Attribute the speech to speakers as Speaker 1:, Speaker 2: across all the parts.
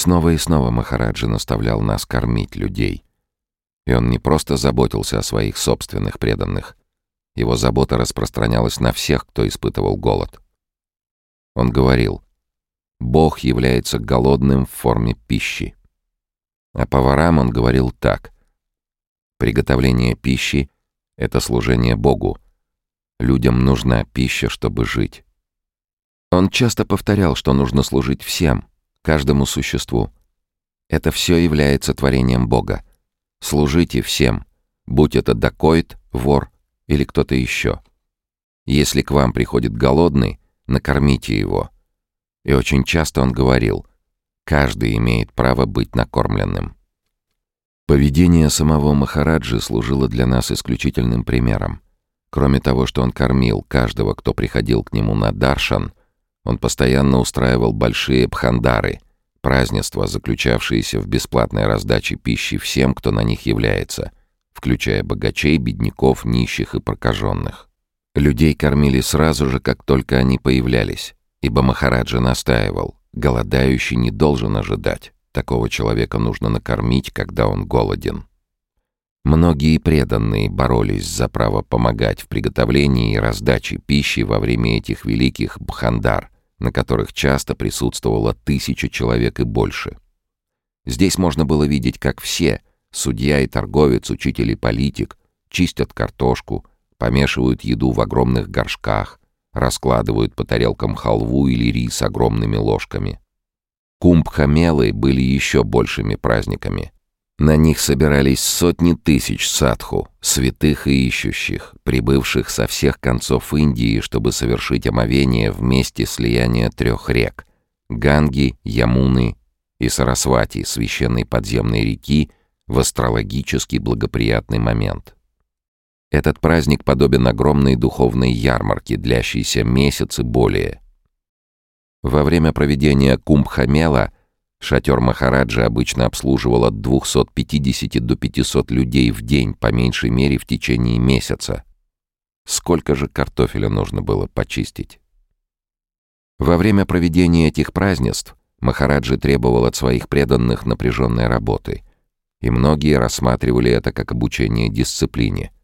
Speaker 1: Снова и снова Махараджи наставлял нас кормить людей. И он не просто заботился о своих собственных преданных. Его забота распространялась на всех, кто испытывал голод. Он говорил, «Бог является голодным в форме пищи». А поварам он говорил так, «Приготовление пищи — это служение Богу. Людям нужна пища, чтобы жить». Он часто повторял, что нужно служить всем, каждому существу. Это все является творением Бога. Служите всем, будь это дакоид, вор или кто-то еще. Если к вам приходит голодный, накормите его. И очень часто он говорил, каждый имеет право быть накормленным. Поведение самого Махараджи служило для нас исключительным примером. Кроме того, что он кормил каждого, кто приходил к нему на даршан, он постоянно устраивал большие бхандары, празднества, заключавшиеся в бесплатной раздаче пищи всем, кто на них является, включая богачей, бедняков, нищих и прокаженных. Людей кормили сразу же, как только они появлялись, ибо Махараджа настаивал, голодающий не должен ожидать. Такого человека нужно накормить, когда он голоден. Многие преданные боролись за право помогать в приготовлении и раздаче пищи во время этих великих бхандар, на которых часто присутствовало тысяча человек и больше. Здесь можно было видеть, как все — судья и торговец, учитель и политик — чистят картошку, помешивают еду в огромных горшках, раскладывают по тарелкам халву или рис огромными ложками. Кумбхамелы были еще большими праздниками. На них собирались сотни тысяч садху, святых и ищущих, прибывших со всех концов Индии, чтобы совершить омовение в месте слияния трех рек — Ганги, Ямуны и Сарасвати, священной подземной реки, в астрологически благоприятный момент. Этот праздник подобен огромной духовной ярмарке, длящейся месяц и более. Во время проведения Кумбхамела — Шатер Махараджа обычно обслуживал от 250 до 500 людей в день, по меньшей мере в течение месяца. Сколько же картофеля нужно было почистить? Во время проведения этих празднеств Махараджи требовал от своих преданных напряженной работы, и многие рассматривали это как обучение дисциплине —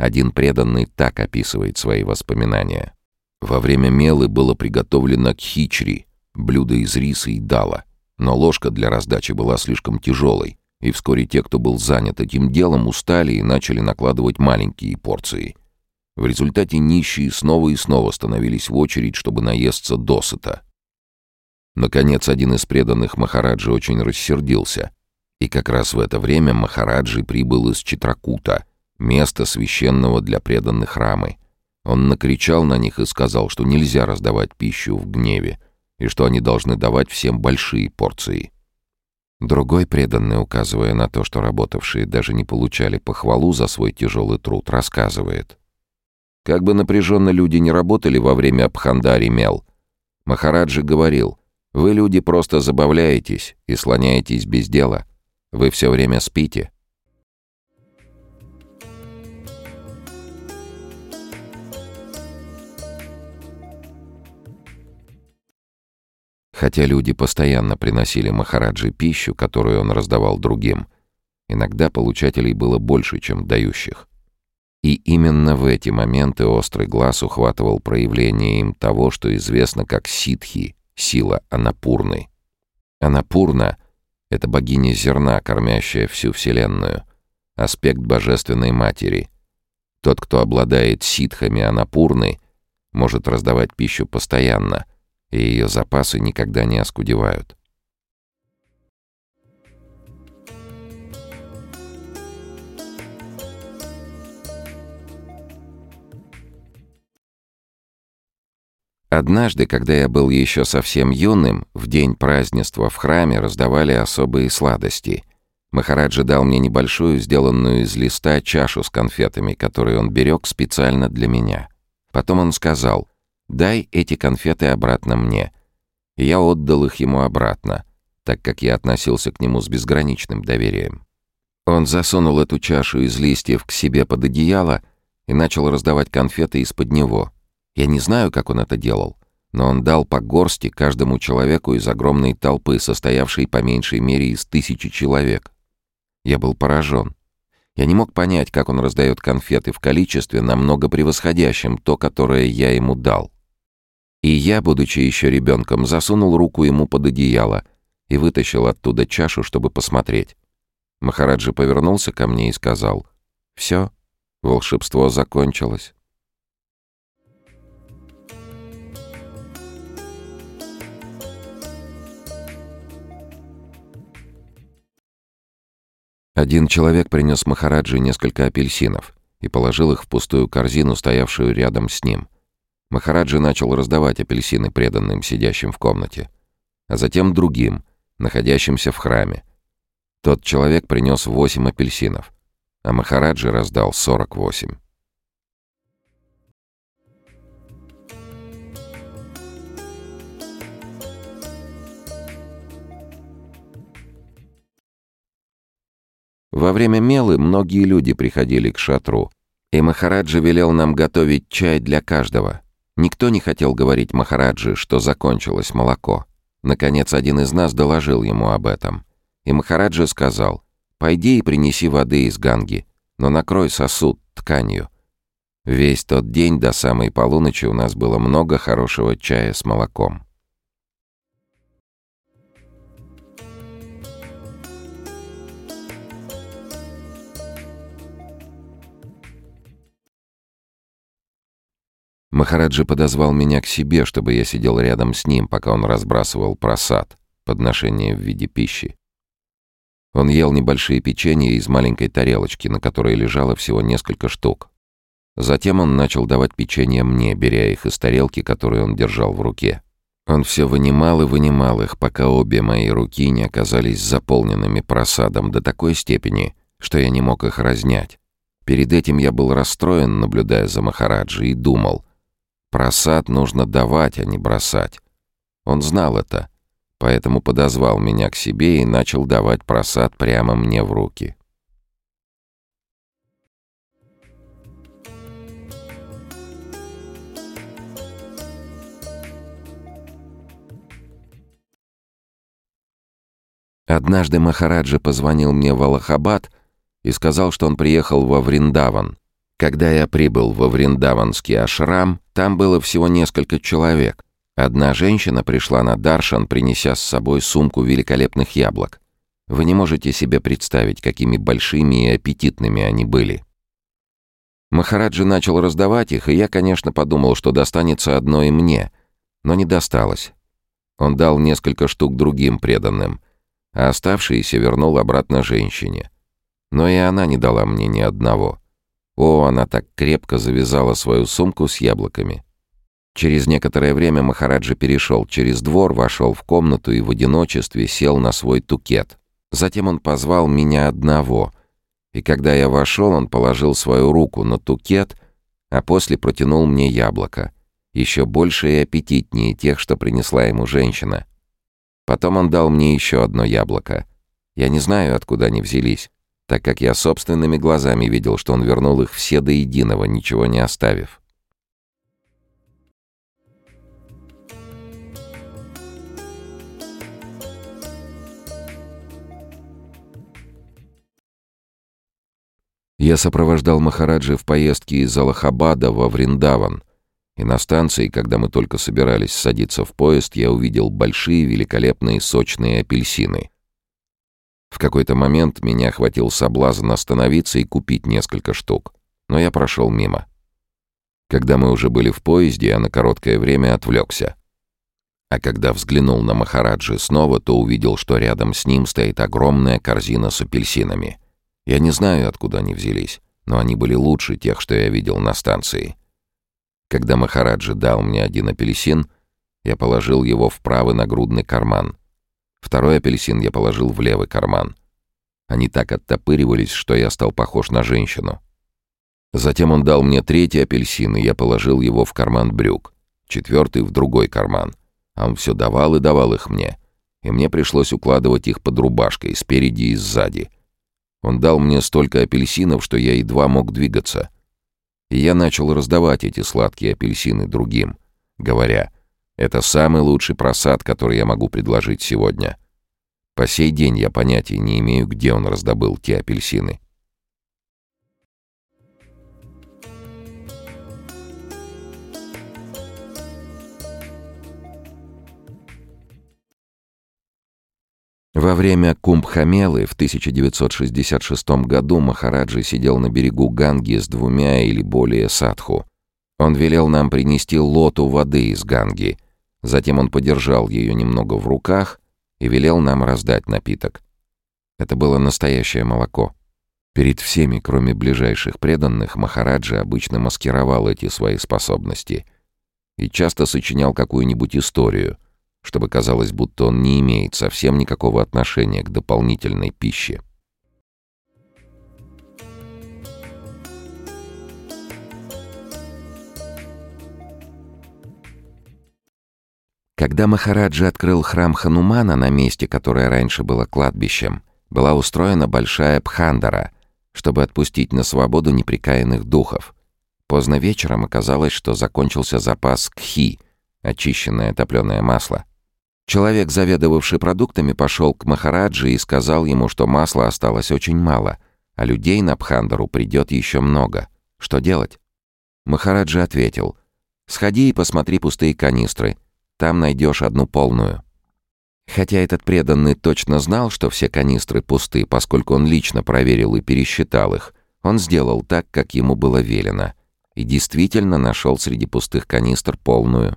Speaker 1: Один преданный так описывает свои воспоминания. Во время мелы было приготовлено кхичри, блюдо из риса и дала, но ложка для раздачи была слишком тяжелой, и вскоре те, кто был занят этим делом, устали и начали накладывать маленькие порции. В результате нищие снова и снова становились в очередь, чтобы наесться досыта. Наконец, один из преданных Махараджи очень рассердился, и как раз в это время Махараджи прибыл из Читракута — место священного для преданных рамы. Он накричал на них и сказал, что нельзя раздавать пищу в гневе, и что они должны давать всем большие порции. Другой преданный, указывая на то, что работавшие даже не получали похвалу за свой тяжелый труд, рассказывает. Как бы напряженно люди не работали во время Абхандари Мел, Махараджи говорил, «Вы, люди, просто забавляетесь и слоняетесь без дела. Вы все время спите». Хотя люди постоянно приносили Махараджи пищу, которую он раздавал другим, иногда получателей было больше, чем дающих. И именно в эти моменты острый глаз ухватывал проявление им того, что известно как ситхи, сила Анапурны. Анапурна — это богиня зерна, кормящая всю Вселенную, аспект Божественной Матери. Тот, кто обладает ситхами Анапурны, может раздавать пищу постоянно, и ее запасы никогда не оскудевают. Однажды, когда я был еще совсем юным, в день празднества в храме раздавали особые сладости. Махараджа дал мне небольшую, сделанную из листа, чашу с конфетами, которые он берег специально для меня. Потом он сказал, «Дай эти конфеты обратно мне». И я отдал их ему обратно, так как я относился к нему с безграничным доверием. Он засунул эту чашу из листьев к себе под одеяло и начал раздавать конфеты из-под него. Я не знаю, как он это делал, но он дал по горсти каждому человеку из огромной толпы, состоявшей по меньшей мере из тысячи человек. Я был поражен. Я не мог понять, как он раздает конфеты в количестве, намного превосходящем то, которое я ему дал. И я, будучи еще ребенком, засунул руку ему под одеяло и вытащил оттуда чашу, чтобы посмотреть. Махараджи повернулся ко мне и сказал, «Все, волшебство закончилось». Один человек принес Махараджи несколько апельсинов и положил их в пустую корзину, стоявшую рядом с ним. Махараджи начал раздавать апельсины преданным, сидящим в комнате, а затем другим, находящимся в храме. Тот человек принес восемь апельсинов, а Махараджи раздал сорок восемь. Во время мелы многие люди приходили к шатру, и Махараджи велел нам готовить чай для каждого. Никто не хотел говорить Махараджи, что закончилось молоко. Наконец, один из нас доложил ему об этом. И Махараджи сказал, «Пойди и принеси воды из Ганги, но накрой сосуд тканью». Весь тот день до самой полуночи у нас было много хорошего чая с молоком. Махараджи подозвал меня к себе, чтобы я сидел рядом с ним, пока он разбрасывал просад, подношение в виде пищи. Он ел небольшие печенья из маленькой тарелочки, на которой лежало всего несколько штук. Затем он начал давать печенья мне, беря их из тарелки, которую он держал в руке. Он все вынимал и вынимал их, пока обе мои руки не оказались заполненными просадом до такой степени, что я не мог их разнять. Перед этим я был расстроен, наблюдая за Махараджи, и думал — Просад нужно давать, а не бросать. Он знал это, поэтому подозвал меня к себе и начал давать просад прямо мне в руки. Однажды Махараджа позвонил мне в Аллахабад и сказал, что он приехал во Вриндаван. Когда я прибыл во Вриндаванский ашрам, там было всего несколько человек. Одна женщина пришла на Даршан, принеся с собой сумку великолепных яблок. Вы не можете себе представить, какими большими и аппетитными они были. Махараджи начал раздавать их, и я, конечно, подумал, что достанется одно и мне, но не досталось. Он дал несколько штук другим преданным, а оставшиеся вернул обратно женщине. Но и она не дала мне ни одного. О, она так крепко завязала свою сумку с яблоками. Через некоторое время Махараджа перешел через двор, вошел в комнату и в одиночестве сел на свой тукет. Затем он позвал меня одного, и когда я вошел, он положил свою руку на тукет, а после протянул мне яблоко, еще больше и аппетитнее тех, что принесла ему женщина. Потом он дал мне еще одно яблоко. Я не знаю, откуда они взялись так как я собственными глазами видел, что он вернул их все до единого, ничего не оставив. Я сопровождал Махараджи в поездке из Аллахабада во Вриндаван, и на станции, когда мы только собирались садиться в поезд, я увидел большие великолепные сочные апельсины — в какой-то момент меня охватил соблазн остановиться и купить несколько штук, но я прошел мимо. Когда мы уже были в поезде, я на короткое время отвлекся. А когда взглянул на Махараджи снова, то увидел, что рядом с ним стоит огромная корзина с апельсинами. Я не знаю, откуда они взялись, но они были лучше тех, что я видел на станции. Когда Махараджи дал мне один апельсин, я положил его в правый нагрудный карман, Второй апельсин я положил в левый карман. Они так оттопыривались, что я стал похож на женщину. Затем он дал мне третий апельсин, и я положил его в карман брюк. Четвертый — в другой карман. А он все давал и давал их мне. И мне пришлось укладывать их под рубашкой, спереди и сзади. Он дал мне столько апельсинов, что я едва мог двигаться. И я начал раздавать эти сладкие апельсины другим, говоря, «Это самый лучший просад, который я могу предложить сегодня». По сей день я понятия не имею, где он раздобыл те апельсины. Во время Кумбхамелы в 1966 году Махараджи сидел на берегу Ганги с двумя или более садху. Он велел нам принести лоту воды из Ганги. Затем он подержал ее немного в руках и велел нам раздать напиток. Это было настоящее молоко. Перед всеми, кроме ближайших преданных, Махараджи обычно маскировал эти свои способности и часто сочинял какую-нибудь историю — чтобы казалось, будто он не имеет совсем никакого отношения к дополнительной пище. Когда Махараджа открыл храм Ханумана на месте, которое раньше было кладбищем, была устроена большая пхандара, чтобы отпустить на свободу неприкаянных духов. Поздно вечером оказалось, что закончился запас кхи, очищенное топленое масло. Человек, заведовавший продуктами, пошел к Махараджи и сказал ему, что масла осталось очень мало, а людей на Пхандару придет еще много. Что делать? Махараджи ответил, «Сходи и посмотри пустые канистры. Там найдешь одну полную». Хотя этот преданный точно знал, что все канистры пусты, поскольку он лично проверил и пересчитал их, он сделал так, как ему было велено, и действительно нашел среди пустых канистр полную.